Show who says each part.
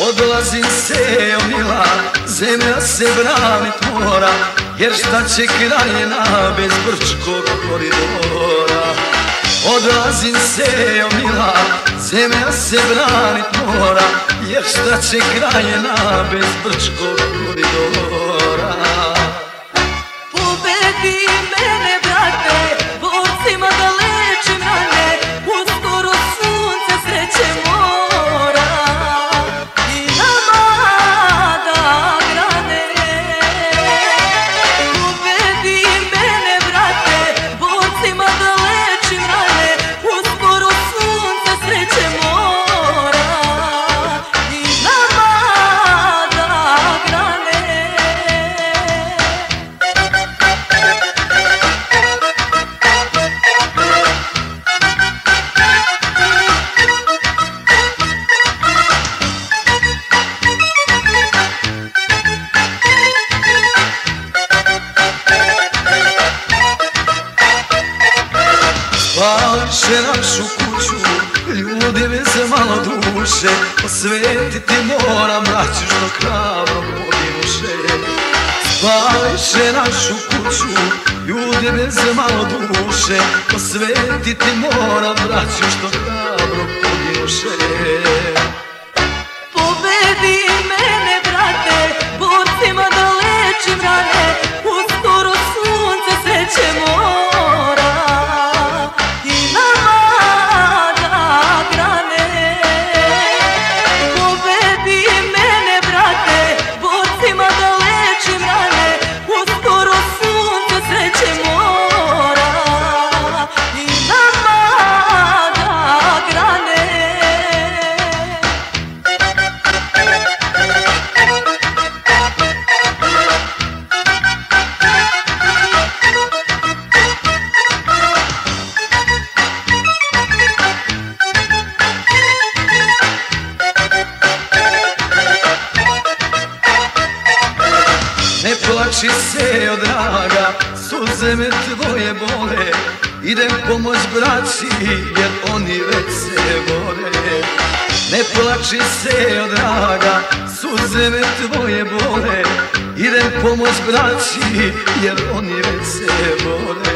Speaker 1: Odlazi se omila, zemlja se branit mora Jer šta će krajina bez brčkog koridora. Odlazi se omila, zemlja se branit mora Jer šta će kraljena bez brčkog koridora. Pališe našu kuću, ljudi mi se malo duše Osvetiti moram, braću što hrabro podinuše Pališe našu kuću, ljudi mi se malo duše Osvetiti moram, braću što hrabro podinuše
Speaker 2: Pobedi mene,
Speaker 1: Ne plači se od draga, suze me tvoje bole. Idem pomoć braći jer oni već se bore. Ne plači se od draga, suze me tvoje bole. Idem pomoć braći jer oni već se bore